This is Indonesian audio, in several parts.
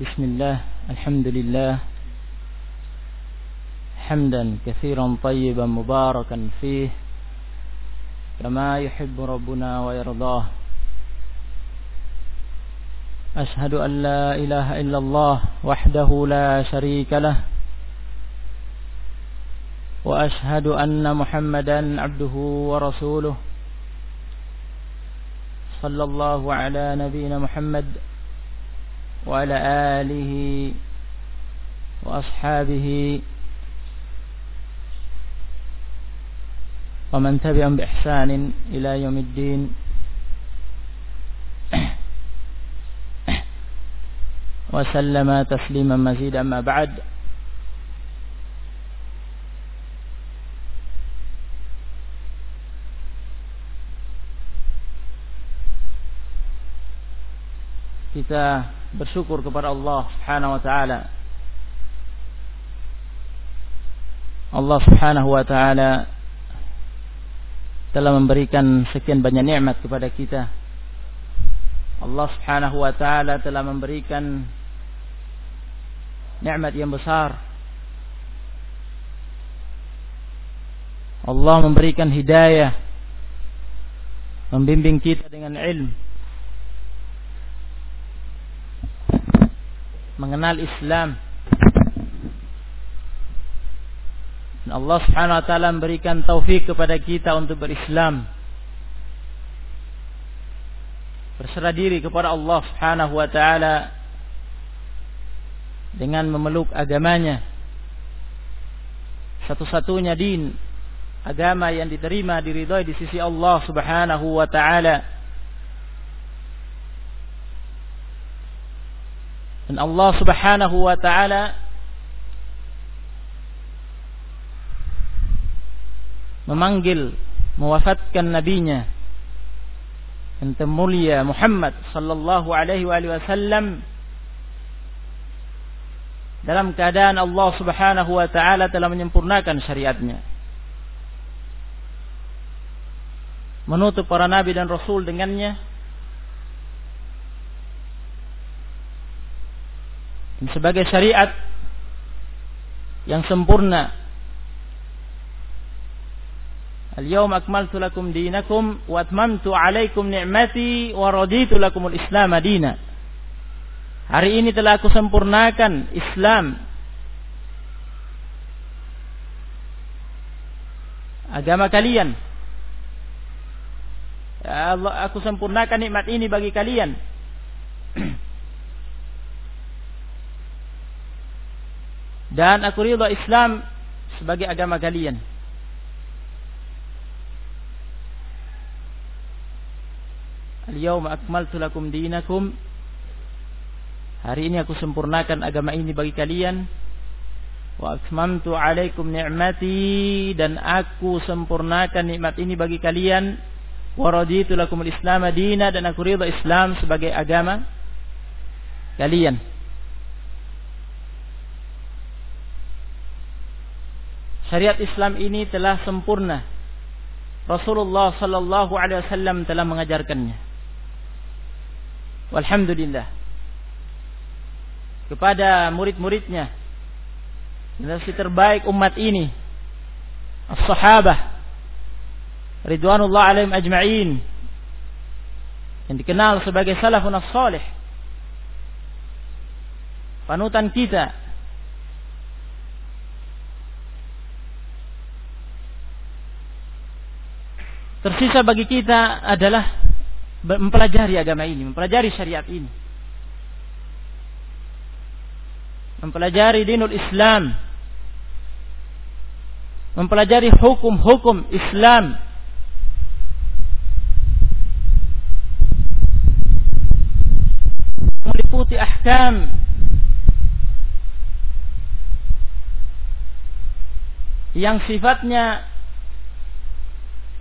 بسم الله الحمد لله. حمدا كثيرا طيبا مباركا فيه كما يحب ربنا ويرضاه. أشهد أن لا إله إلا الله وحده لا شريك له وأشهد أن محمدا عبده ورسوله. صلى الله على نبينا محمد وعلى آله وأصحابه ومن تبعهم بإحسان إلى يوم الدين. وسلم تسليما مزيدا أما بعد. Kita bersyukur kepada Allah Subhanahu wa taala. Allah Subhanahu wa taala telah memberikan sekian banyak nikmat kepada kita. Allah Subhanahu wa taala telah memberikan nikmat yang besar. Allah memberikan hidayah membimbing kita dengan ilmu mengenal Islam. Dan Allah Subhanahu wa taala memberikan taufik kepada kita untuk berislam. Berserah diri kepada Allah Subhanahu wa taala dengan memeluk agamanya. Satu-satunya din agama yang diterima diridhoi di sisi Allah Subhanahu wa taala. Dan Allah subhanahu wa ta'ala memanggil, mewafatkan nabinya yang mulia Muhammad sallallahu alaihi wasallam dalam keadaan Allah subhanahu wa ta'ala telah menyempurnakan syariatnya. Menutup para nabi dan rasul dengannya sebagai syariat yang sempurna. Al-yawma akmaltu lakum dinakum wa atmamtu 'alaikum ni'mati wa raditu lakumul Islam madina. Hari ini telah aku sempurnakan Islam agama kalian. Ya Allah, aku sempurnakan nikmat ini bagi kalian. dan aku ridha Islam sebagai agama kalian. Al-yawma akmaltu lakum dinakum. Hari ini aku sempurnakan agama ini bagi kalian. Wa akmamtu alaikum ni'mati dan aku sempurnakan nikmat ini bagi kalian. Wa raditu lakumul Islam dina dan aku ridha Islam sebagai agama kalian. Syariat Islam ini telah sempurna. Rasulullah sallallahu alaihi wasallam telah mengajarkannya. Walhamdulillah. Kepada murid-muridnya generasi terbaik umat ini as-sahabah ridwanullah alaihim ajma'in yang dikenal sebagai salafun as-salih panutan kita Tersisa bagi kita adalah mempelajari agama ini, mempelajari syariat ini. Mempelajari dinul Islam. Mempelajari hukum-hukum Islam. Meliputi ahkam yang sifatnya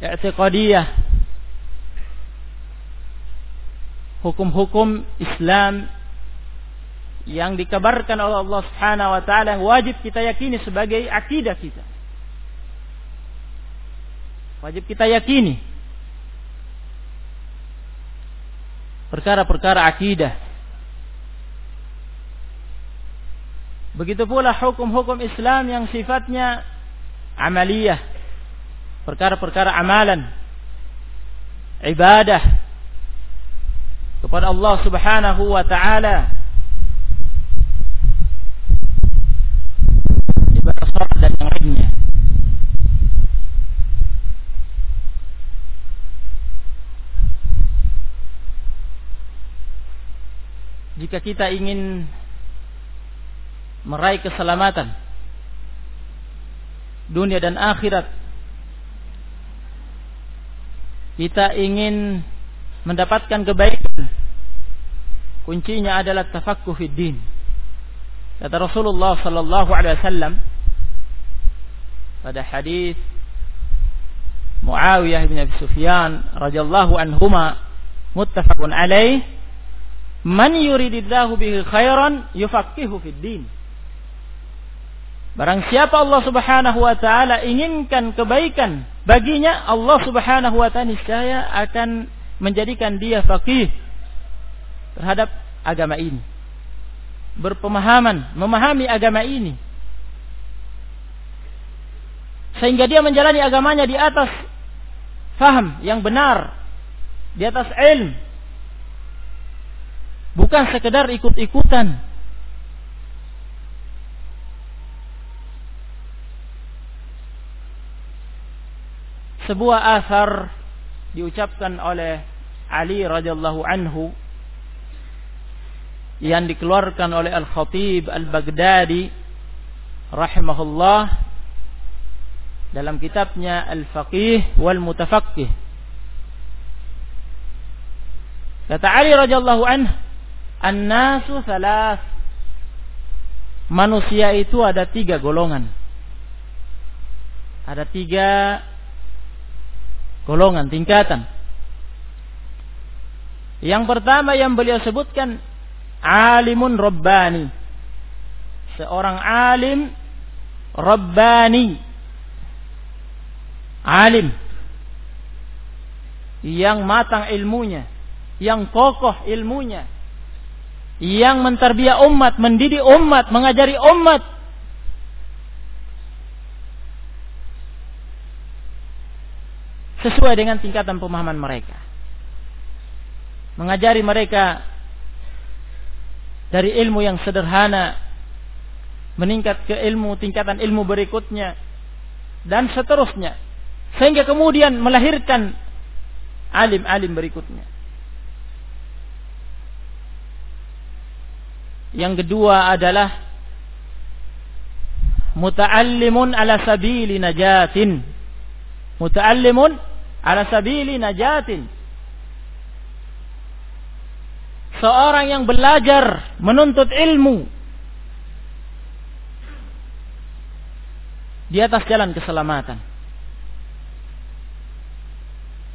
i'tiqadiyah hukum-hukum Islam yang dikabarkan oleh Allah Subhanahu wa taala wajib kita yakini sebagai akidah kita. Wajib kita yakini perkara-perkara akidah Begitu pula hukum-hukum Islam yang sifatnya amaliyah. Perkara-perkara amalan. Ibadah. Kepada Allah subhanahu wa ta'ala. Ibadah sholat dan yang lainnya. Jika kita ingin meraih keselamatan dunia dan akhirat. Kita ingin mendapatkan kebaikan. Kuncinya adalah tafakkuh fid din. Kata Rasulullah sallallahu alaihi wasallam pada hadis Muawiyah bin Abi Sufyan radhiyallahu anhuma muttafaqun alaih man yuridillahu bihi khairan yufaqihu fid din Barang siapa Allah Subhanahu wa taala inginkan kebaikan baginya, Allah Subhanahu wa taala niscaya akan menjadikan dia faqih terhadap agama ini. Berpemahaman, memahami agama ini. Sehingga dia menjalani agamanya di atas faham yang benar, di atas ilm. Bukan sekedar ikut-ikutan, sebuah asar diucapkan oleh Ali radhiyallahu anhu yang dikeluarkan oleh Al-Khatib Al-Baghdadi rahimahullah dalam kitabnya Al-Faqih wal Mutafaqih Kata Ali radhiyallahu anhu An-nasu Manusia itu ada tiga golongan. Ada tiga golongan, tingkatan. Yang pertama yang beliau sebutkan alimun rabbani. Seorang alim rabbani. Alim yang matang ilmunya, yang kokoh ilmunya, yang menterbiah umat, mendidik umat, mengajari umat sesuai dengan tingkatan pemahaman mereka. Mengajari mereka dari ilmu yang sederhana meningkat ke ilmu tingkatan ilmu berikutnya dan seterusnya sehingga kemudian melahirkan alim-alim berikutnya. Yang kedua adalah muta'allimun ala sabili najatin. Muta'allimun ala sabili najatin. Seorang yang belajar menuntut ilmu. Di atas jalan keselamatan.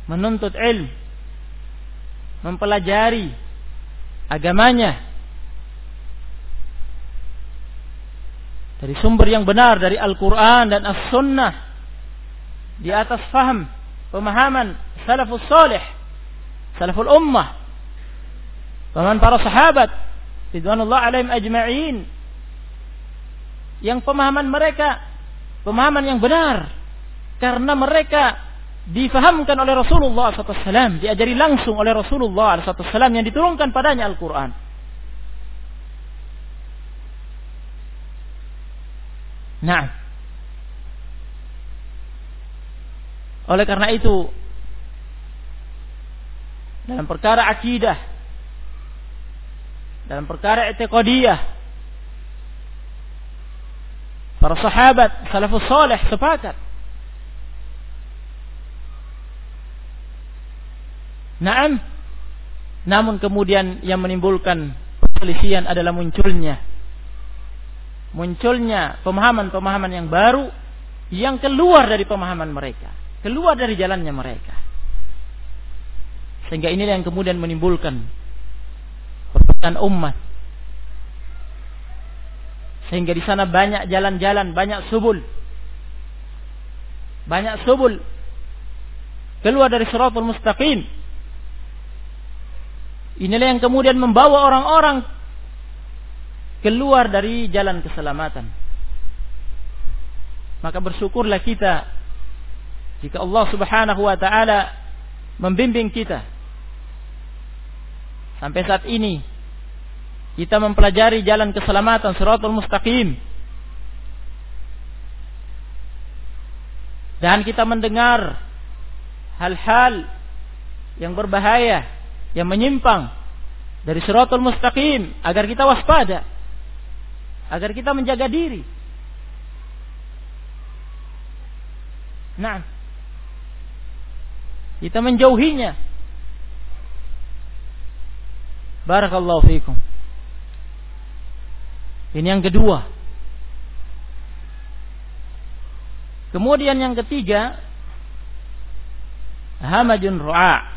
Menuntut ilmu, mempelajari agamanya. Dari sumber yang benar dari Al-Quran dan As-Sunnah. Di atas faham pemahaman salafus salih, salaful ummah, pemahaman para sahabat, ridwanullah alaihim ajma'in, yang pemahaman mereka pemahaman yang benar karena mereka difahamkan oleh Rasulullah SAW, diajari langsung oleh Rasulullah SAW yang diturunkan padanya Al-Quran. Nah, Oleh karena itu dalam perkara akidah dalam perkara etikadiyah para sahabat salafus saleh sepakat. Naam namun kemudian yang menimbulkan perselisihan adalah munculnya munculnya pemahaman-pemahaman yang baru yang keluar dari pemahaman mereka keluar dari jalannya mereka. Sehingga inilah yang kemudian menimbulkan perpecahan umat. Sehingga di sana banyak jalan-jalan, banyak subul. Banyak subul. Keluar dari suratul mustaqim. Inilah yang kemudian membawa orang-orang keluar dari jalan keselamatan. Maka bersyukurlah kita jika Allah Subhanahu wa taala membimbing kita sampai saat ini kita mempelajari jalan keselamatan siratul mustaqim. Dan kita mendengar hal-hal yang berbahaya yang menyimpang dari siratul mustaqim agar kita waspada agar kita menjaga diri. Nah kita menjauhinya. Barakallahu fiikum. Ini yang kedua. Kemudian yang ketiga, hamajun ru'a.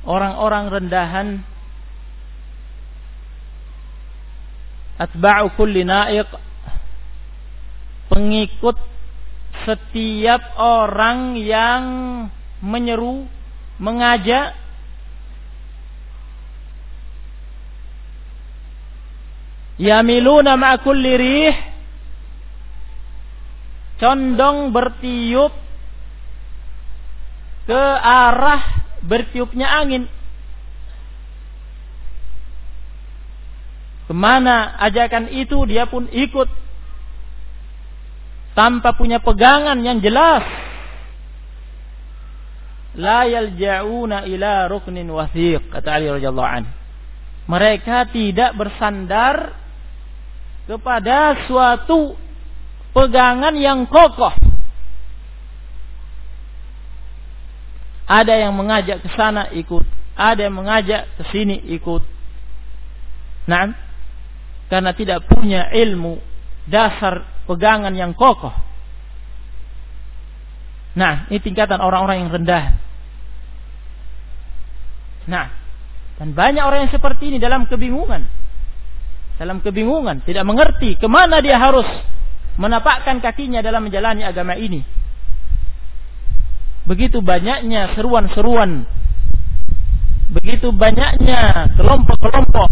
Orang-orang rendahan atba'u kulli na'iq pengikut setiap orang yang menyeru, mengajak Yamiluna ma'kulli rih condong bertiup ke arah bertiupnya angin. Ke mana ajakan itu dia pun ikut tanpa punya pegangan yang jelas. La yalja'una ila ruknin wasiq kata Ali radhiyallahu anhu mereka tidak bersandar kepada suatu pegangan yang kokoh. Ada yang mengajak ke sana ikut ada yang mengajak ke sini ikut. Nah karena tidak punya ilmu dasar pegangan yang kokoh. Nah, ini tingkatan orang-orang yang rendah. Nah, dan banyak orang yang seperti ini dalam kebingungan. Dalam kebingungan, tidak mengerti ke mana dia harus menapakkan kakinya dalam menjalani agama ini. Begitu banyaknya seruan-seruan. Begitu banyaknya kelompok-kelompok.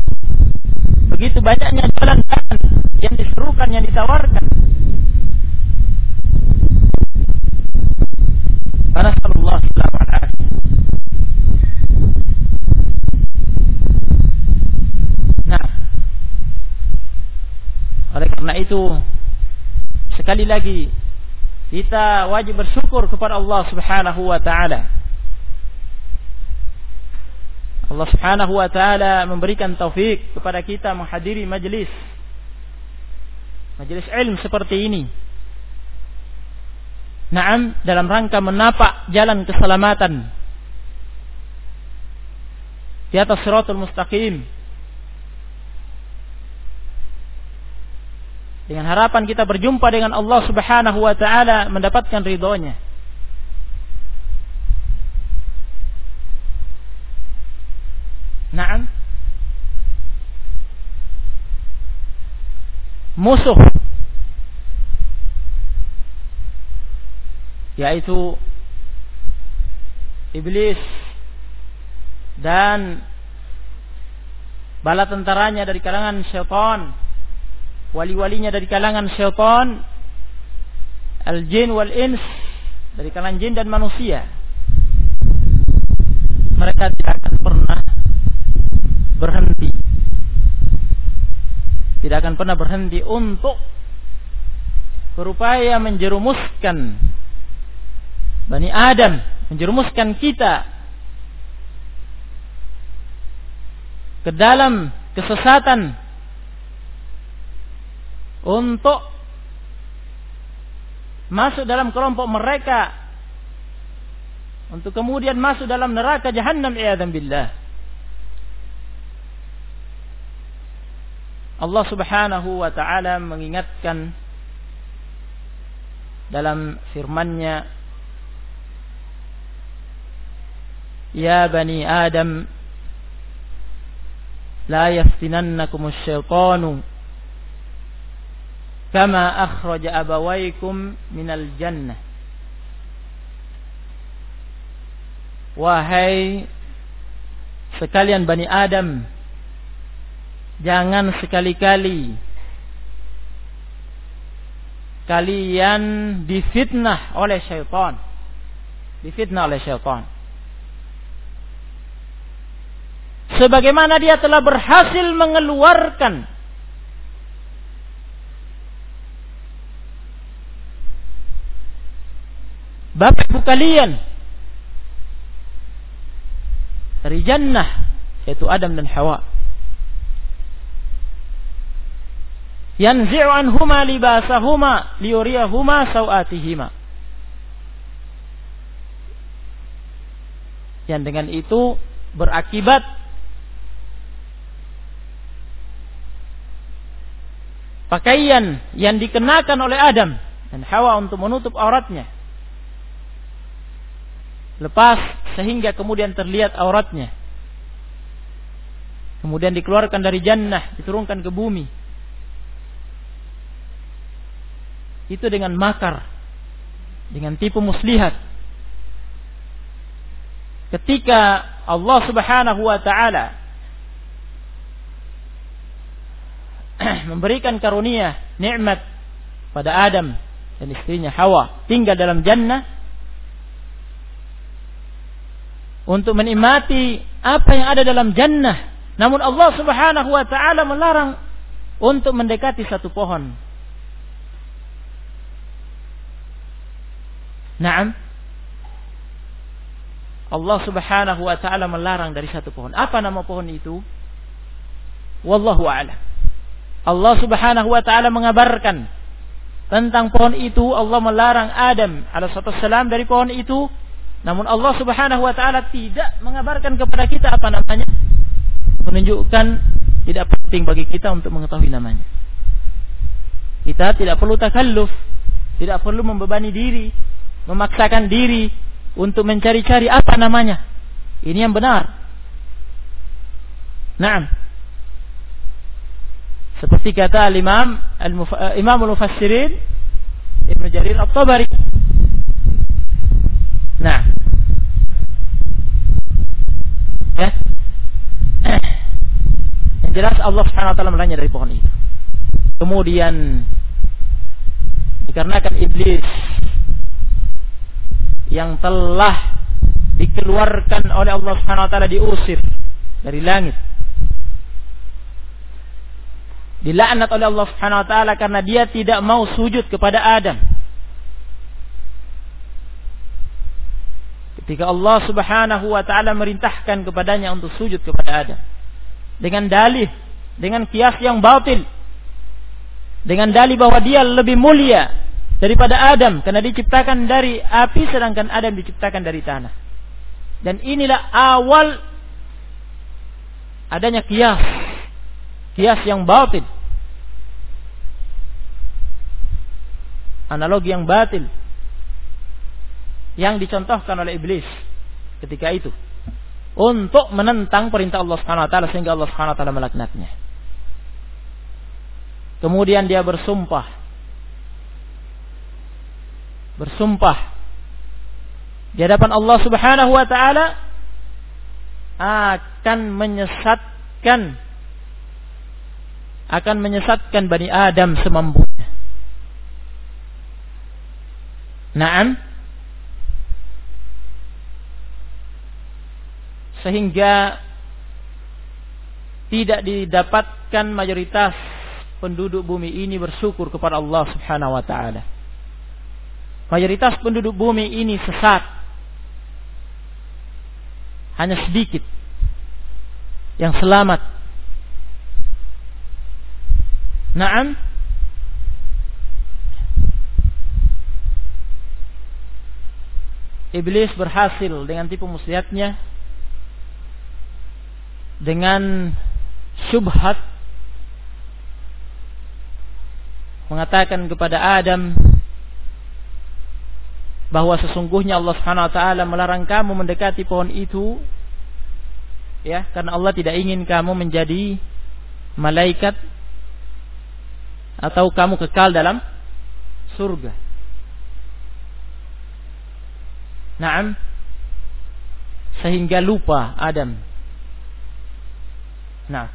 Begitu banyaknya jalan-jalan yang diserukan, yang ditawarkan. Karena Allah selamat Nah, oleh karena itu sekali lagi kita wajib bersyukur kepada Allah Subhanahu wa taala. Allah Subhanahu wa taala memberikan taufik kepada kita menghadiri majelis majelis ilmu seperti ini. Naam dalam rangka menapak jalan keselamatan di atas siratul mustaqim. Dengan harapan kita berjumpa dengan Allah Subhanahu wa taala mendapatkan ridhonya. Naam musuh yaitu iblis dan bala tentaranya dari kalangan syaitan wali-walinya dari kalangan syaitan al-jin wal ins dari kalangan jin dan manusia. Mereka tidak akan pernah berhenti. Tidak akan pernah berhenti untuk berupaya menjerumuskan Bani Adam, menjerumuskan kita ke dalam kesesatan untuk masuk dalam kelompok mereka untuk kemudian masuk dalam neraka jahanam iyadzam billah Allah Subhanahu wa taala mengingatkan dalam firman-Nya Ya bani Adam la yaftinannakum asy-syaitanu kama akhraja abawaykum minal jannah Wahai sekalian Bani Adam Jangan sekali-kali kalian difitnah oleh syaitan. Difitnah oleh syaitan. Sebagaimana dia telah berhasil mengeluarkan bapak ibu kalian dari jannah yaitu Adam dan Hawa. Yanzi'u anhuma libasahuma liyuriyahuma sawatihima yang dengan itu berakibat pakaian yang dikenakan oleh Adam dan Hawa untuk menutup auratnya. Lepas sehingga kemudian terlihat auratnya. Kemudian dikeluarkan dari jannah diturunkan ke bumi. Itu dengan makar, dengan tipu muslihat. Ketika Allah Subhanahu wa taala memberikan karunia nikmat pada Adam dan istrinya Hawa tinggal dalam jannah untuk menikmati apa yang ada dalam jannah. Namun Allah Subhanahu wa taala melarang untuk mendekati satu pohon Naam. Allah Subhanahu wa taala melarang dari satu pohon. Apa nama pohon itu? Wallahu a'lam. Allah Subhanahu wa taala mengabarkan tentang pohon itu Allah melarang Adam alaihissalam dari pohon itu namun Allah Subhanahu wa taala tidak mengabarkan kepada kita apa namanya menunjukkan tidak penting bagi kita untuk mengetahui namanya kita tidak perlu takalluf tidak perlu membebani diri memaksakan diri untuk mencari-cari apa namanya. Ini yang benar. Naam. Seperti kata al-Imam al-Imam al-Mufassirin Ibnu Jarir At-Tabari. Nah. Ya. Yang jelas Allah Subhanahu wa taala melanya dari pohon itu. Kemudian dikarenakan iblis yang telah dikeluarkan oleh Allah Subhanahu wa taala diusir dari langit. Dilaknat oleh Allah Subhanahu wa taala karena dia tidak mau sujud kepada Adam. Ketika Allah Subhanahu wa taala merintahkan kepadanya untuk sujud kepada Adam dengan dalih, dengan kias yang batil. Dengan dalih bahwa dia lebih mulia daripada Adam karena diciptakan dari api sedangkan Adam diciptakan dari tanah. Dan inilah awal adanya kias. Kias yang batil. Analogi yang batil. Yang dicontohkan oleh iblis ketika itu. Untuk menentang perintah Allah Subhanahu wa taala sehingga Allah Subhanahu wa taala melaknatnya. Kemudian dia bersumpah bersumpah di hadapan Allah Subhanahu wa taala akan menyesatkan akan menyesatkan Bani Adam semampunya. Naam. Sehingga tidak didapatkan mayoritas penduduk bumi ini bersyukur kepada Allah Subhanahu wa taala. Mayoritas penduduk bumi ini sesat. Hanya sedikit yang selamat. Naam. Iblis berhasil dengan tipu muslihatnya dengan syubhat mengatakan kepada Adam bahwa sesungguhnya Allah Subhanahu wa taala melarang kamu mendekati pohon itu ya karena Allah tidak ingin kamu menjadi malaikat atau kamu kekal dalam surga. Naam sehingga lupa Adam. Nah,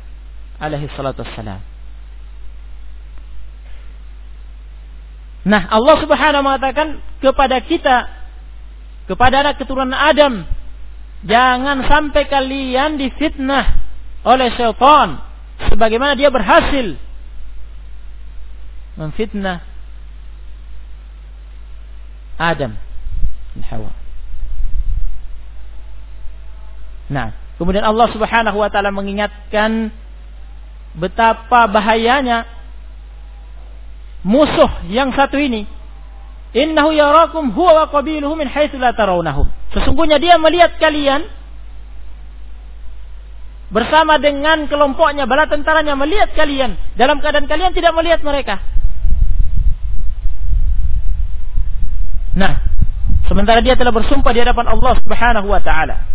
alaihi salatu wassalam. Nah, Allah Subhanahu mengatakan kepada kita kepada anak keturunan Adam, jangan sampai kalian difitnah oleh syaitan sebagaimana dia berhasil memfitnah Adam dan Hawa. Nah, kemudian Allah Subhanahu wa taala mengingatkan betapa bahayanya musuh yang satu ini. Innahu yarakum huwa wa qabiluhu min haitsu la tarawnahum. Sesungguhnya dia melihat kalian bersama dengan kelompoknya bala tentaranya melihat kalian dalam keadaan kalian tidak melihat mereka. Nah, sementara dia telah bersumpah di hadapan Allah Subhanahu wa taala.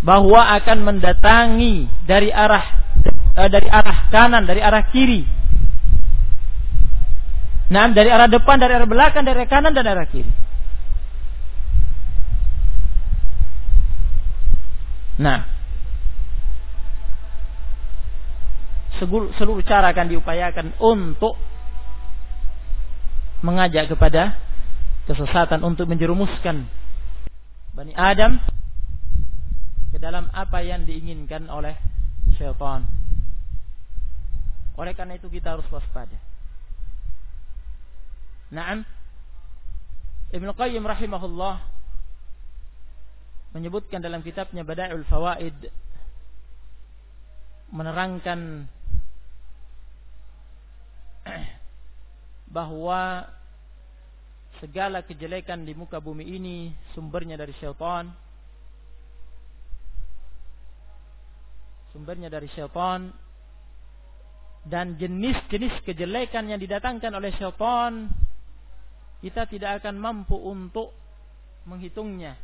bahwa akan mendatangi dari arah eh, dari arah kanan, dari arah kiri. Nah, dari arah depan, dari arah belakang, dari arah kanan dan dari arah kiri. Nah, seluruh, seluruh cara akan diupayakan untuk mengajak kepada kesesatan untuk menjerumuskan Bani Adam ke dalam apa yang diinginkan oleh syaitan. Oleh karena itu kita harus waspada. Naam. Ibnu Qayyim rahimahullah menyebutkan dalam kitabnya Bada'ul Fawaid menerangkan bahwa segala kejelekan di muka bumi ini sumbernya dari syaitan. Sumbernya dari syaitan. Dan jenis-jenis kejelekan yang didatangkan oleh syaitan kita tidak akan mampu untuk menghitungnya.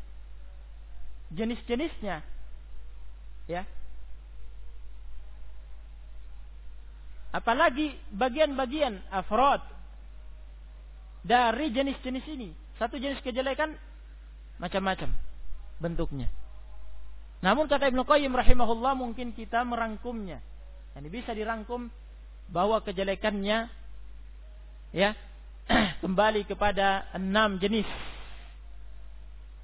Jenis-jenisnya ya apalagi bagian-bagian afrod dari jenis-jenis ini satu jenis kejelekan macam-macam bentuknya namun kata Ibnu Qayyim rahimahullah mungkin kita merangkumnya. Ini bisa dirangkum bahwa kejelekannya ya kembali kepada enam jenis.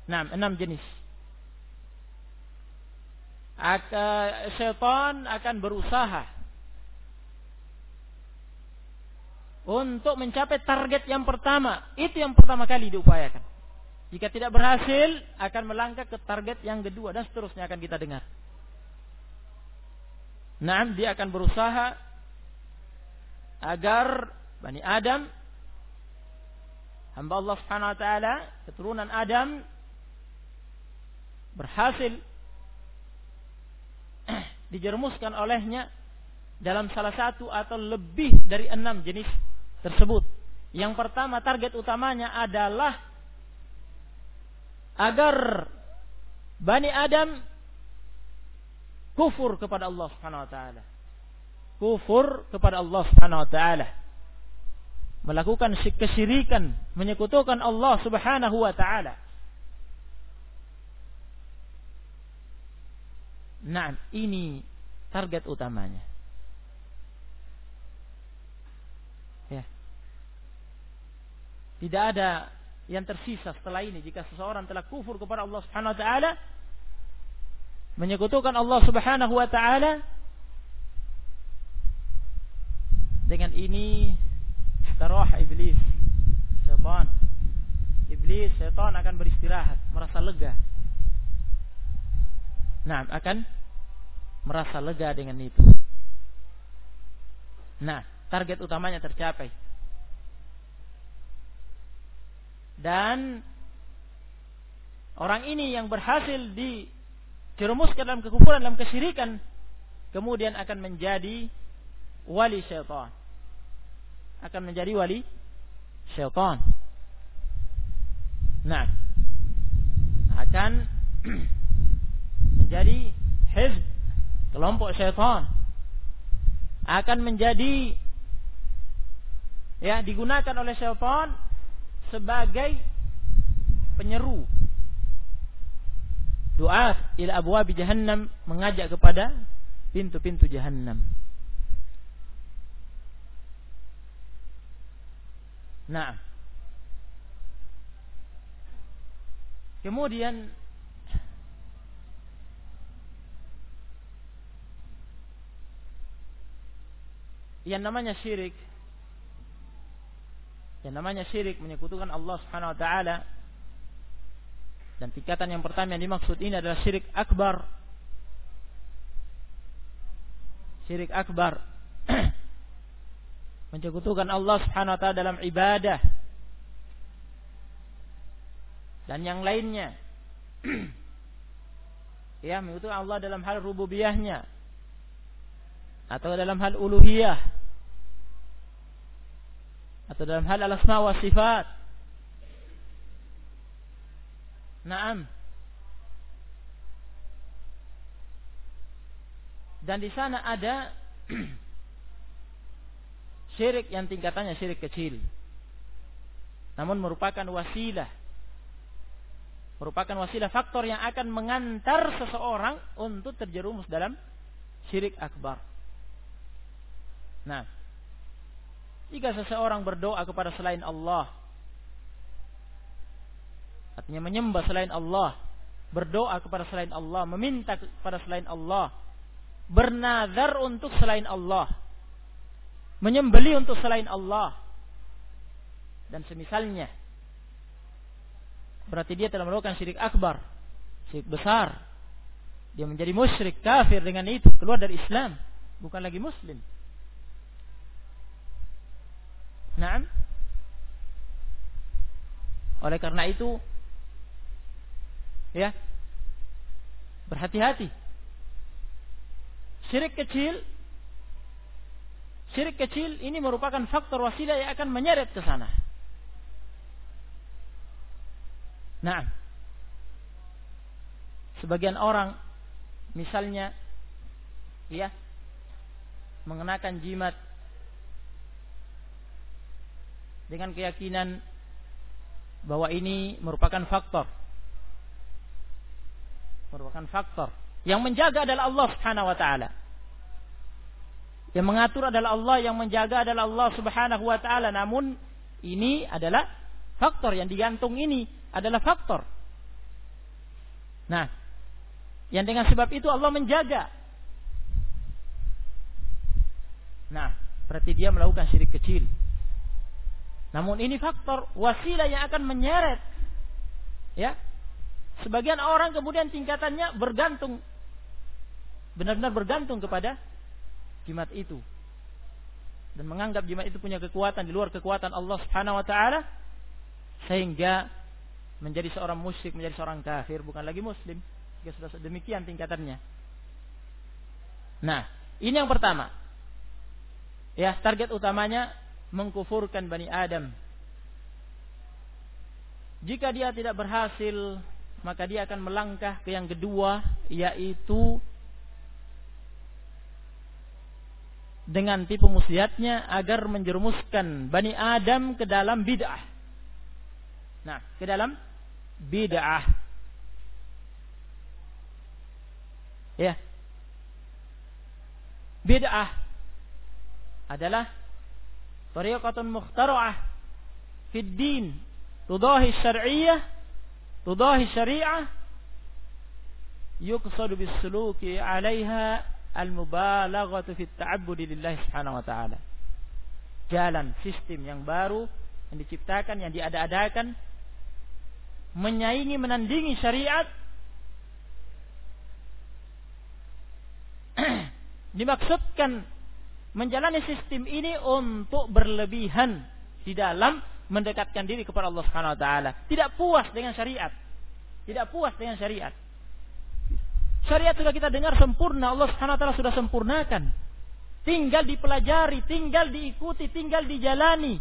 Enam, enam jenis. Aka, syaitan akan berusaha untuk mencapai target yang pertama. Itu yang pertama kali diupayakan. Jika tidak berhasil, akan melangkah ke target yang kedua dan seterusnya akan kita dengar. Nah, dia akan berusaha agar Bani Adam hamba Allah Subhanahu wa taala, keturunan Adam berhasil dijermuskan olehnya dalam salah satu atau lebih dari enam jenis tersebut. Yang pertama target utamanya adalah agar Bani Adam kufur kepada Allah Subhanahu wa taala. Kufur kepada Allah Subhanahu wa taala. Melakukan kesyirikan, menyekutukan Allah Subhanahu wa taala. Nah, ini target utamanya. Ya. Tidak ada yang tersisa setelah ini jika seseorang telah kufur kepada Allah Subhanahu wa taala menyekutukan Allah Subhanahu wa taala dengan ini taroh iblis setan iblis setan akan beristirahat merasa lega. Nah akan merasa lega dengan itu. Nah target utamanya tercapai Dan orang ini yang berhasil dijerumuskan dalam kekufuran, dalam kesyirikan, kemudian akan menjadi wali syaitan. Akan menjadi wali syaitan. Nah, akan menjadi hizb kelompok syaitan akan menjadi ya digunakan oleh syaitan sebagai penyeru Doa ila abwabi jahannam mengajak kepada pintu-pintu jahannam. Nah. Kemudian yang namanya syirik yang namanya syirik menyekutukan Allah Subhanahu wa taala. Dan tingkatan yang pertama yang dimaksud ini adalah syirik akbar. Syirik akbar. Menyekutukan Allah Subhanahu wa taala dalam ibadah. Dan yang lainnya. Ya menyekutukan Allah dalam hal rububiyahnya. Atau dalam hal uluhiyah atau dalam hal al-asma wa sifat Naam dan di sana ada syirik yang tingkatannya syirik kecil. Namun merupakan wasilah. Merupakan wasilah faktor yang akan mengantar seseorang untuk terjerumus dalam syirik akbar. Nah, jika seseorang berdoa kepada selain Allah, artinya menyembah selain Allah, berdoa kepada selain Allah, meminta kepada selain Allah, bernazar untuk selain Allah, menyembeli untuk selain Allah dan semisalnya berarti dia telah melakukan syirik akbar syirik besar. Dia menjadi musyrik kafir dengan itu keluar dari Islam bukan lagi muslim nah oleh karena itu ya berhati-hati. Syirik kecil Syirik kecil ini merupakan faktor wasilah yang akan menyeret ke sana. Nah, sebagian orang misalnya ya mengenakan jimat dengan keyakinan bahwa ini merupakan faktor merupakan faktor yang menjaga adalah Allah Subhanahu wa taala yang mengatur adalah Allah, yang menjaga adalah Allah Subhanahu wa taala. Namun ini adalah faktor yang digantung ini adalah faktor. Nah, yang dengan sebab itu Allah menjaga. Nah, berarti dia melakukan syirik kecil. Namun ini faktor wasilah yang akan menyeret. Ya. Sebagian orang kemudian tingkatannya bergantung benar-benar bergantung kepada jimat itu dan menganggap jimat itu punya kekuatan di luar kekuatan Allah Subhanahu wa taala sehingga menjadi seorang musyrik, menjadi seorang kafir, bukan lagi muslim. Jika sudah demikian tingkatannya. Nah, ini yang pertama. Ya, target utamanya mengkufurkan Bani Adam. Jika dia tidak berhasil, maka dia akan melangkah ke yang kedua, yaitu dengan tipu muslihatnya agar menjerumuskan Bani Adam ke dalam bid'ah. Nah, ke dalam bid'ah. Ya. Bid'ah adalah tariqatun mukhtara'ah fid din tudahi syar'iyyah tudahi syari'ah yuqsadu bis suluki 'alaiha al-mubalaghatu fit ta'abbudi lillahi subhanahu wa ta'ala. Jalan sistem yang baru yang diciptakan, yang diada-adakan menyaingi menandingi syariat dimaksudkan menjalani sistem ini untuk berlebihan di dalam mendekatkan diri kepada Allah Subhanahu wa taala. Tidak puas dengan syariat. Tidak puas dengan syariat. Syariat sudah kita dengar sempurna, Allah Subhanahu wa taala sudah sempurnakan. Tinggal dipelajari, tinggal diikuti, tinggal dijalani.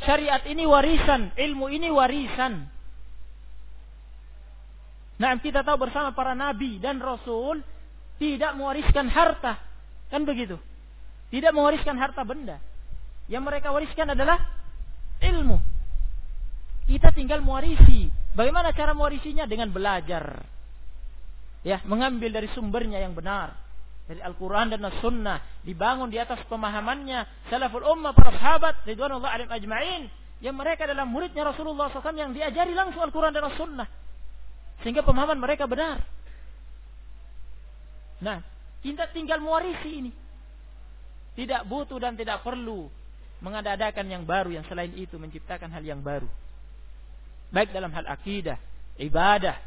Syariat ini warisan, ilmu ini warisan. Nah, kita tahu bersama para nabi dan rasul tidak mewariskan harta. Kan begitu? Tidak mewariskan harta benda. Yang mereka wariskan adalah ilmu. Kita tinggal mewarisi. Bagaimana cara mewarisinya? Dengan belajar Ya, mengambil dari sumbernya yang benar. Dari Al-Quran dan As-Sunnah. Dibangun di atas pemahamannya. Salaful Ummah, para sahabat. Ridwanullah alim ajma'in. Yang mereka adalah muridnya Rasulullah SAW yang diajari langsung Al-Quran dan As-Sunnah. Sehingga pemahaman mereka benar. Nah, kita tinggal mewarisi ini. Tidak butuh dan tidak perlu mengadakan yang baru yang selain itu menciptakan hal yang baru. Baik dalam hal akidah, ibadah,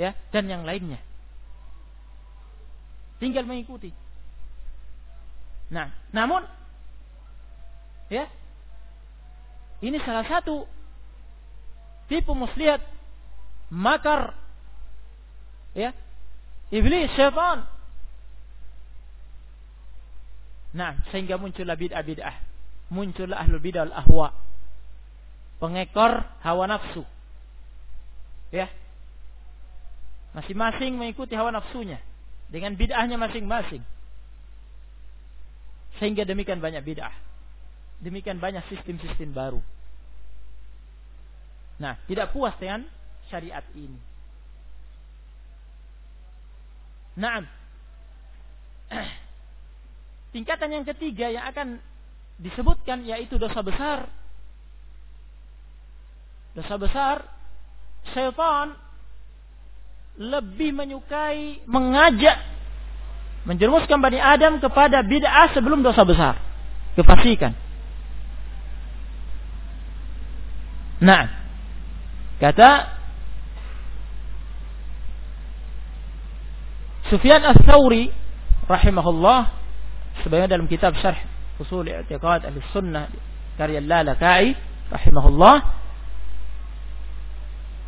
ya dan yang lainnya. Tinggal mengikuti. Nah, namun ya ini salah satu tipu muslihat makar ya iblis syaitan Nah, sehingga muncullah bid'ah-bid'ah. Muncullah ahlul bid'ah al-ahwa. Pengekor hawa nafsu. Ya. Masing-masing mengikuti hawa nafsunya. Dengan bid'ahnya masing-masing. Sehingga demikian banyak bid'ah. Demikian banyak sistem-sistem baru. Nah, tidak puas dengan syariat ini. Nah, Tingkatan yang ketiga yang akan disebutkan yaitu dosa besar. Dosa besar, syaitan lebih menyukai mengajak menjerumuskan Bani Adam kepada bid'ah sebelum dosa besar. Kefasikan. Nah, kata Sufyan ats-Tsauri rahimahullah sebagaimana dalam kitab Syarh Usul I'tiqad Ahli Sunnah karya Lalaka'i rahimahullah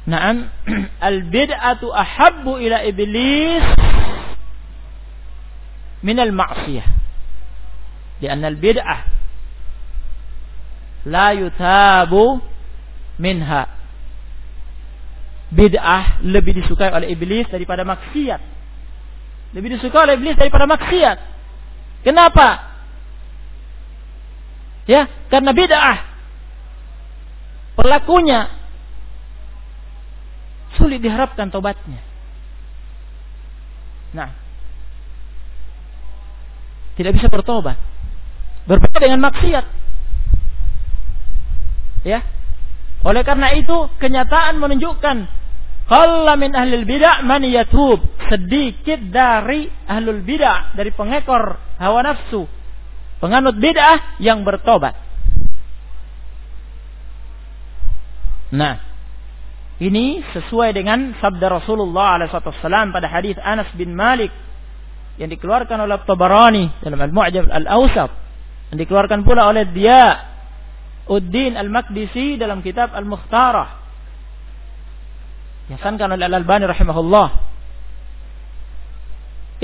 Naam al-bid'atu ahabbu ila iblis min al-ma'siyah. Karena al-bid'ah la yutabu minha. Bid'ah lebih disukai oleh iblis daripada maksiat. Lebih disukai oleh iblis daripada maksiat. Kenapa? Ya, karena bid'ah. Pelakunya sulit diharapkan tobatnya. Nah, tidak bisa bertobat. Berbeda dengan maksiat. Ya. Oleh karena itu, kenyataan menunjukkan Qalla min ahlil bid'ah man yatub. Sedikit dari ahlul bid'ah, dari pengekor hawa nafsu, penganut bid'ah yang bertobat. Nah, ini sesuai dengan sabda Rasulullah SAW pada hadis Anas bin Malik yang dikeluarkan oleh Tabarani dalam Al-Mu'jam Al-Awsat yang dikeluarkan pula oleh dia Uddin Al-Makdisi dalam kitab Al-Mukhtarah Dihasankan oleh Al-Albani rahimahullah.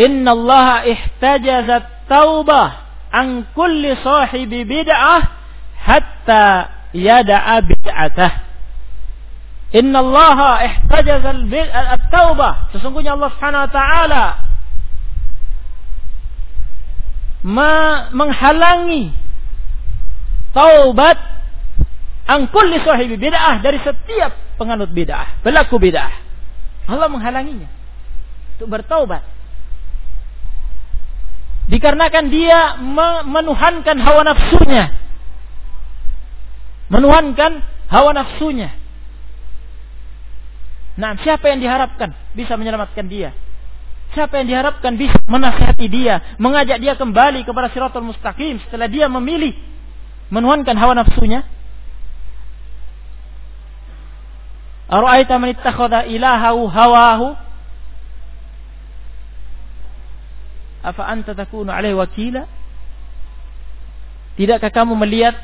Inna Allah ihtajazat taubah an kulli sahibi bid'ah hatta yada'a bid'atah. Inna Allah ihtajazat taubah. Sesungguhnya Allah Subhanahu wa taala menghalangi taubat an kulli sahibi bid'ah dari setiap penganut bid'ah, pelaku bid'ah. Allah menghalanginya untuk bertaubat. Dikarenakan dia menuhankan hawa nafsunya. Menuhankan hawa nafsunya. Nah, siapa yang diharapkan bisa menyelamatkan dia? Siapa yang diharapkan bisa menasihati dia, mengajak dia kembali kepada siratul mustaqim setelah dia memilih menuhankan hawa nafsunya? Ara'aita man ittakhadha ilahahu hawahu? Afa anta takunu alaihi wakila? Tidakkah kamu melihat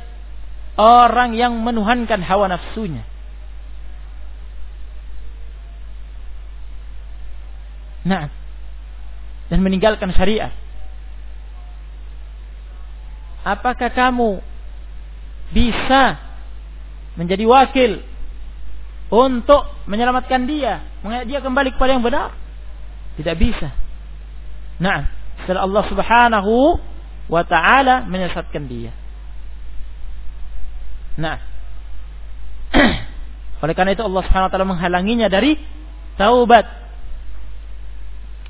orang yang menuhankan hawa nafsunya? Nah dan meninggalkan syariat. Apakah kamu bisa menjadi wakil untuk menyelamatkan dia, mengajak dia kembali kepada yang benar? Tidak bisa. Nah, setelah Allah Subhanahu wa taala menyesatkan dia. Nah, oleh karena itu Allah Subhanahu wa taala menghalanginya dari taubat.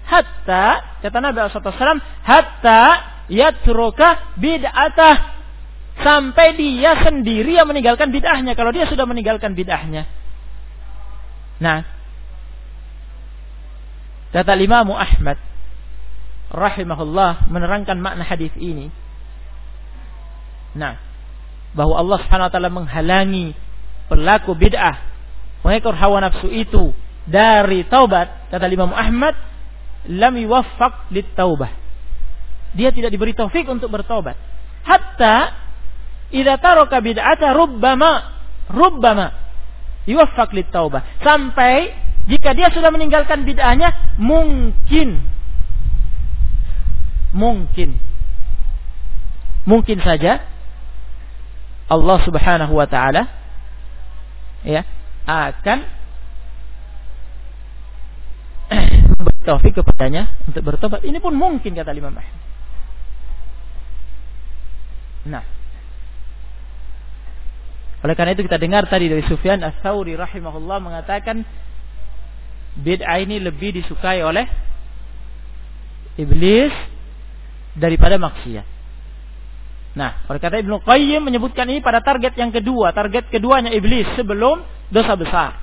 hatta kata Nabi SAW hatta yatruka bid'atah sampai dia sendiri yang meninggalkan bid'ahnya kalau dia sudah meninggalkan bid'ahnya. Nah, kata Imam Ahmad rahimahullah menerangkan makna hadis ini. Nah, bahwa Allah Subhanahu taala menghalangi pelaku bid'ah, pengekor hawa nafsu itu dari taubat, kata Imam Ahmad, lam yuwaffaq lit taubah. Dia tidak diberi taufik untuk bertobat. Hatta Idza taraka bid'ata rubbama rubbama yuwaffaq taubah. Sampai jika dia sudah meninggalkan bid'ahnya mungkin mungkin mungkin saja Allah Subhanahu wa taala ya akan memberi kepadanya untuk bertobat. Ini pun mungkin kata Imam Ahmad. Nah, oleh karena itu kita dengar tadi dari Sufyan Ats-Tsauri rahimahullah mengatakan bid'ah ini lebih disukai oleh iblis daripada maksiat. Nah, oleh kata Ibnu Qayyim menyebutkan ini pada target yang kedua, target keduanya iblis sebelum dosa besar.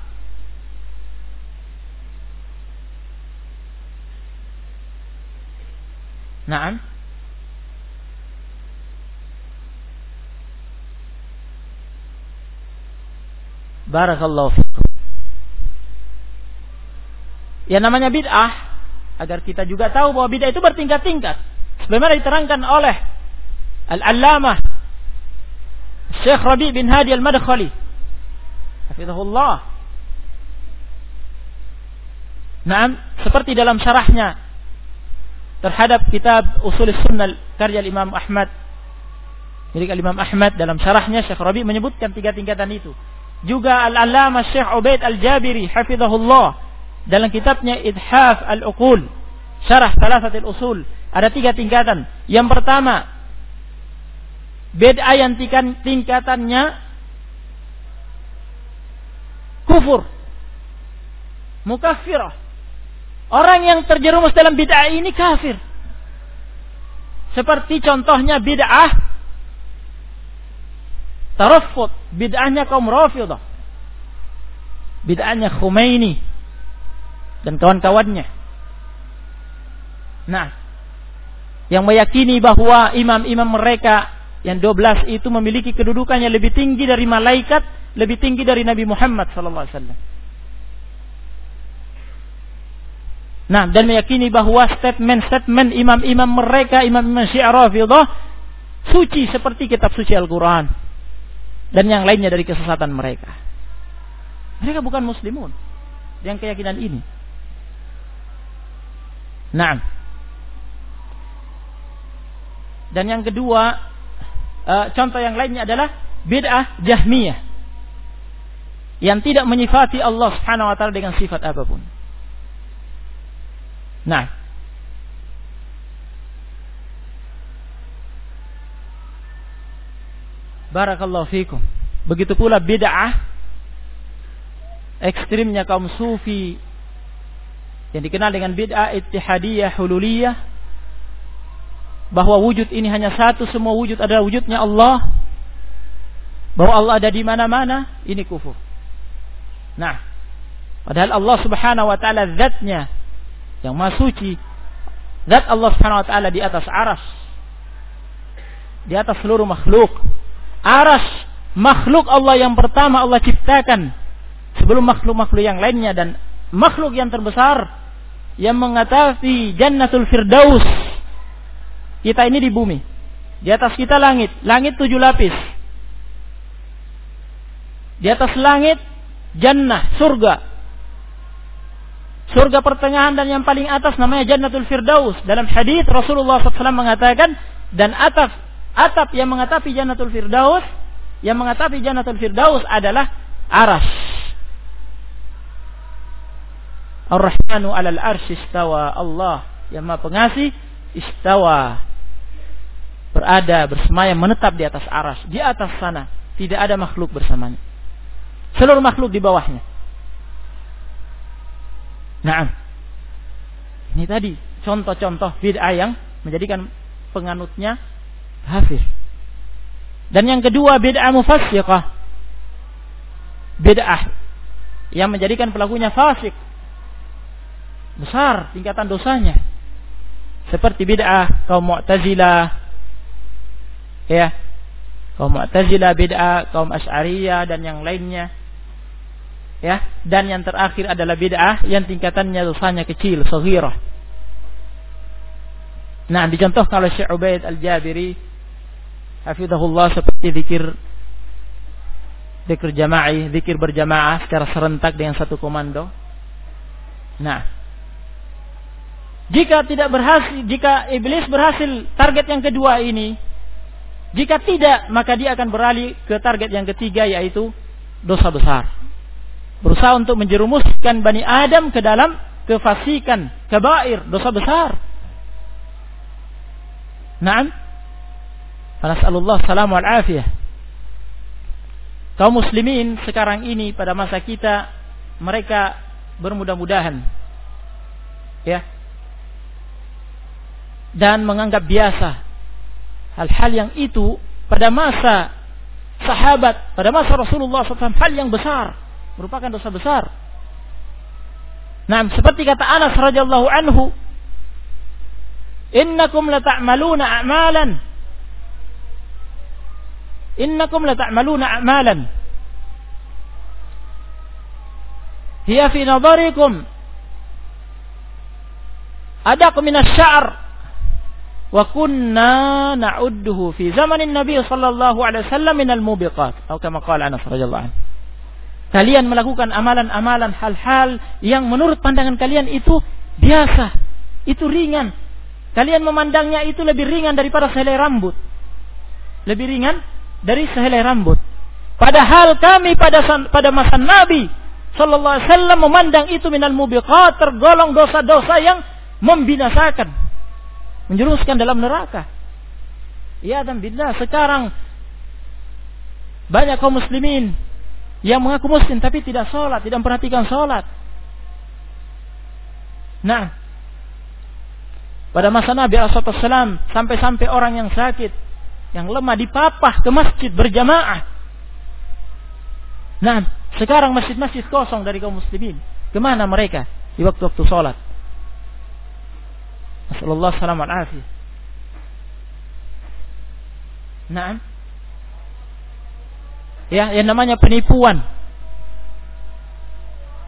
Nah, Barakallahu fikum. Yang namanya bid'ah agar kita juga tahu bahwa bid'ah itu bertingkat-tingkat. Sebagaimana diterangkan oleh Al-Allamah Syekh Rabi bin Hadi Al-Madkhali. Hafizahullah. Naam, seperti dalam syarahnya terhadap kitab Usul Sunnah karya Imam Ahmad. Milik Imam Ahmad dalam syarahnya Syekh Rabi menyebutkan tiga tingkatan itu. Juga Al-Allamah Syekh Ubaid Al-Jabiri hafizahullah. Dalam kitabnya Idhaf Al-Uqul Syarah Salasatil Usul ada tiga tingkatan. Yang pertama beda yang tingkatannya kufur mukafirah orang yang terjerumus dalam bid'ah ini kafir. Seperti contohnya bid'ah Tarafut bid'ahnya kaum Rafidah. Bid'ahnya Khomeini dan kawan-kawannya. Nah, yang meyakini bahwa imam-imam mereka yang 12 itu memiliki kedudukan yang lebih tinggi dari malaikat, lebih tinggi dari Nabi Muhammad sallallahu alaihi wasallam. Nah, dan meyakini bahwa statement-statement imam-imam mereka, imam-imam Syiah Rafidah suci seperti kitab suci Al-Qur'an dan yang lainnya dari kesesatan mereka. Mereka bukan muslimun yang keyakinan ini. Nah, dan yang kedua, uh, contoh yang lainnya adalah bid'ah jahmiyah yang tidak menyifati Allah Subhanahu wa taala dengan sifat apa pun. Nah, Barakallahu fikum. Begitu pula bid'ah ekstrimnya kaum sufi yang dikenal dengan bid'ah ittihadiyah hululiyah bahwa wujud ini hanya satu semua wujud adalah wujudnya Allah bahwa Allah ada di mana-mana ini kufur. Nah, padahal Allah Subhanahu wa taala zatnya yang maha suci zat Allah Subhanahu wa taala di atas aras di atas seluruh makhluk aras makhluk Allah yang pertama Allah ciptakan. Sebelum makhluk-makhluk yang lainnya dan makhluk yang terbesar yang mengatapi jannatul firdaus. Kita ini di bumi. Di atas kita langit. Langit tujuh lapis. Di atas langit jannah surga. Surga pertengahan dan yang paling atas namanya jannatul firdaus. Dalam hadis Rasulullah SAW mengatakan dan atas atap yang mengatapi Jannatul Firdaus, yang mengatapi Jannatul Firdaus adalah aras. Ar-Rahmanu 'alal arsy istawa. Allah yang Maha Pengasih istawa. Berada, bersemayam, menetap di atas aras, di atas sana. Tidak ada makhluk bersamanya. Seluruh makhluk di bawahnya. Nah, Ini tadi contoh-contoh bid'ah yang menjadikan penganutnya kafir. Dan yang kedua bid'ah mufassiqah. Bid'ah yang menjadikan pelakunya fasik. Besar tingkatan dosanya. Seperti bid'ah kaum Mu'tazilah. Ya. Kaum Mu'tazilah bid'ah, kaum Asy'ariyah dan yang lainnya. Ya, dan yang terakhir adalah bid'ah yang tingkatannya dosanya kecil, saghirah. Nah, dicontohkan oleh Syekh Ubaid Al-Jabiri hafizahullah seperti zikir zikir jama'i, zikir berjamaah secara serentak dengan satu komando. Nah, jika tidak berhasil, jika iblis berhasil target yang kedua ini, jika tidak, maka dia akan beralih ke target yang ketiga yaitu dosa besar. Berusaha untuk menjerumuskan Bani Adam ke dalam kefasikan, kebair, dosa besar. Naam. Fanas'alullah salam wal afiyah. Kaum muslimin sekarang ini pada masa kita mereka bermudah-mudahan ya dan menganggap biasa hal-hal yang itu pada masa sahabat pada masa Rasulullah SAW hal yang besar merupakan dosa besar. Nah, seperti kata Anas radhiyallahu anhu, innakum lata'maluna a'malan innakum lata'maluna a'malan hiya fi nadarikum adaq min asy-sya'r wa kunna na'udduhu fi zamanin nabi sallallahu alaihi wasallam min al-mubiqat atau kama qala Anas radhiyallahu anhu Kalian melakukan amalan-amalan hal-hal yang menurut pandangan kalian itu biasa, itu ringan, Kalian memandangnya itu lebih ringan daripada sehelai rambut. Lebih ringan dari sehelai rambut. Padahal kami pada pada masa Nabi sallallahu alaihi wasallam memandang itu minal mubiqat tergolong dosa-dosa yang membinasakan, menjerumuskan dalam neraka. Ya dan bila sekarang banyak kaum muslimin yang mengaku muslim tapi tidak sholat, tidak memperhatikan sholat. Nah, pada masa Nabi SAW sampai-sampai orang yang sakit, yang lemah dipapah ke masjid berjamaah. Nah, sekarang masjid-masjid kosong dari kaum muslimin. Ke mana mereka di waktu-waktu sholat? Salam afi. Nah, ya, yang namanya penipuan.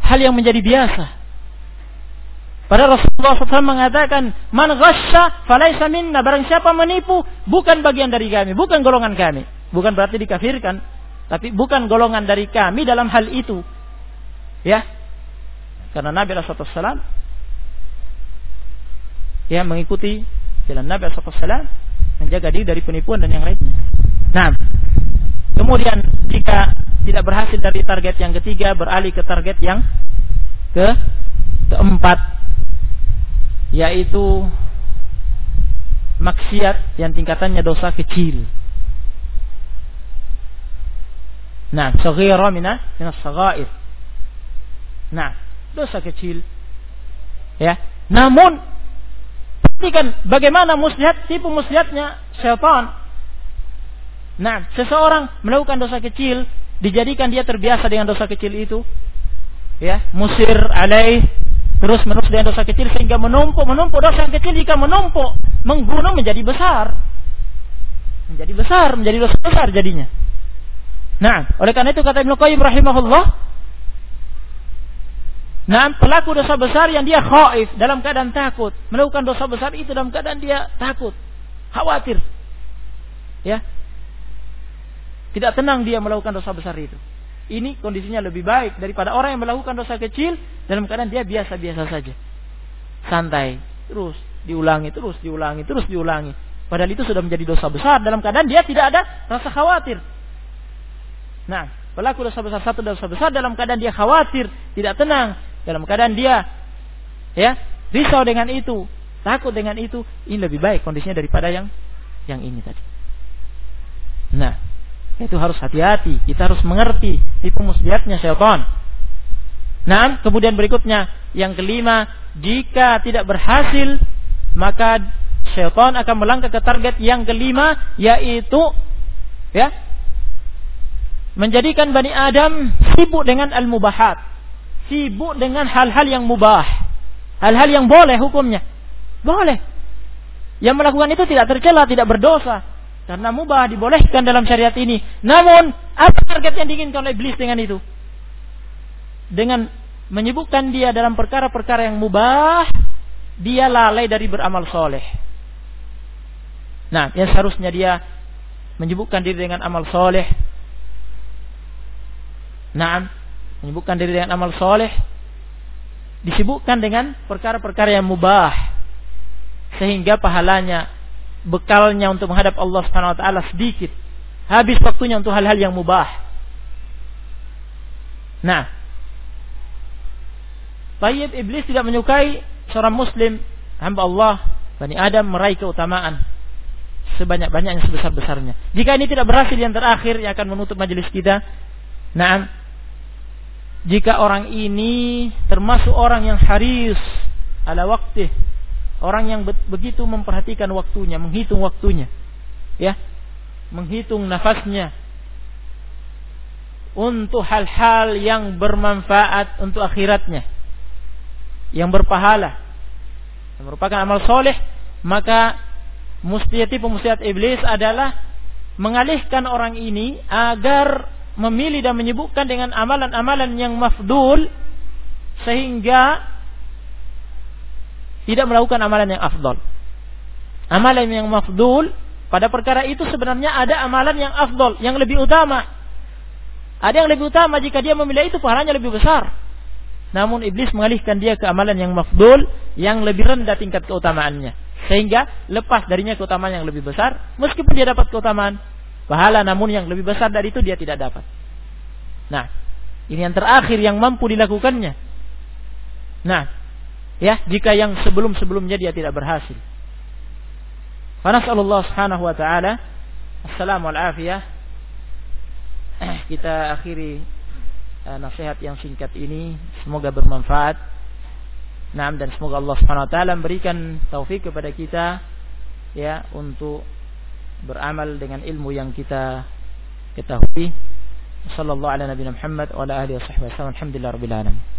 Hal yang menjadi biasa. Pada Rasulullah SAW mengatakan, Man ghasya falaisa minna. Barang siapa menipu, bukan bagian dari kami. Bukan golongan kami. Bukan berarti dikafirkan. Tapi bukan golongan dari kami dalam hal itu. Ya. Karena Nabi SAW ya mengikuti jalan Nabi SAW menjaga diri dari penipuan dan yang lainnya. Nah, kemudian jika tidak berhasil dari target yang ketiga beralih ke target yang ke keempat yaitu maksiat yang tingkatannya dosa kecil. Nah, saghira mina minas saghair. Nah, dosa kecil. Ya. Namun perhatikan bagaimana muslihat tipu muslihatnya syaitan. Nah, seseorang melakukan dosa kecil dijadikan dia terbiasa dengan dosa kecil itu. Ya, musir alaih terus menerus dengan dosa kecil sehingga menumpuk menumpuk dosa yang kecil jika menumpuk menggunung menjadi besar. Menjadi besar menjadi dosa besar jadinya. Nah oleh karena itu kata Ibnu Qayyim rahimahullah nah pelaku dosa besar yang dia khaif dalam keadaan takut melakukan dosa besar itu dalam keadaan dia takut khawatir. Ya. Tidak tenang dia melakukan dosa besar itu ini kondisinya lebih baik daripada orang yang melakukan dosa kecil dalam keadaan dia biasa-biasa saja. Santai, terus diulangi, terus diulangi, terus diulangi. Padahal itu sudah menjadi dosa besar dalam keadaan dia tidak ada rasa khawatir. Nah, pelaku dosa besar satu dosa besar dalam keadaan dia khawatir, tidak tenang, dalam keadaan dia ya risau dengan itu, takut dengan itu, ini lebih baik kondisinya daripada yang yang ini tadi. Nah, itu harus hati-hati. Kita harus mengerti. Tipu muslihatnya syaitan. Nah, kemudian berikutnya. Yang kelima jika tidak berhasil maka syaitan akan melangkah ke target yang kelima yaitu ya menjadikan Bani Adam sibuk dengan al-mubahat. Sibuk dengan hal-hal yang mubah. Hal-hal yang boleh hukumnya. Boleh. Yang melakukan itu tidak tercela tidak berdosa karena mubah dibolehkan dalam syariat ini namun apa target yang diinginkan oleh iblis dengan itu dengan menyibukkan dia dalam perkara-perkara yang mubah dia lalai dari beramal soleh Nah, yang seharusnya dia menyibukkan diri dengan amal soleh. Nah, menyibukkan diri dengan amal soleh. Disibukkan dengan perkara-perkara yang mubah. Sehingga pahalanya, bekalnya untuk menghadap Allah Subhanahu wa taala sedikit. Habis waktunya untuk hal-hal yang mubah. Nah, Tayyib iblis tidak menyukai seorang muslim hamba Allah Bani Adam meraih keutamaan sebanyak-banyaknya sebesar-besarnya. Jika ini tidak berhasil yang terakhir yang akan menutup majelis kita. Nah, jika orang ini termasuk orang yang haris ala waktu, orang yang begitu memperhatikan waktunya, menghitung waktunya, ya, menghitung nafasnya untuk hal-hal yang bermanfaat untuk akhiratnya, yang berpahala, yang merupakan amal soleh, maka mustiati pemustiat iblis adalah mengalihkan orang ini agar memilih dan menyebutkan dengan amalan-amalan yang mafdul sehingga tidak melakukan amalan yang afdol. Amalan yang mafdul pada perkara itu sebenarnya ada amalan yang afdol, yang lebih utama. Ada yang lebih utama jika dia memilih itu pahalanya lebih besar. Namun iblis mengalihkan dia ke amalan yang mafdul yang lebih rendah tingkat keutamaannya. Sehingga lepas darinya keutamaan yang lebih besar, meskipun dia dapat keutamaan pahala namun yang lebih besar dari itu dia tidak dapat. Nah, ini yang terakhir yang mampu dilakukannya. Nah, ya, jika yang sebelum-sebelumnya dia tidak berhasil. Fanasallallahu subhanahu wa ta'ala Assalamu alafiyah Kita akhiri uh, nasihat yang singkat ini Semoga bermanfaat Nah, dan semoga Allah Subhanahu wa taala memberikan taufik kepada kita ya untuk beramal dengan ilmu yang kita ketahui. Sallallahu ala nabiyina Muhammad wa ala alihi wasallam. Alhamdulillah rabbil alamin.